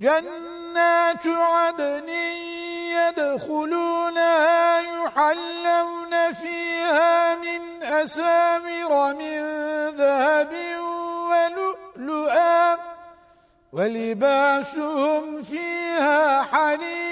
جنات عدن يدخلونها يحلون فيها من أسامر من ذهب ولؤلؤا ولباسهم فيها حليم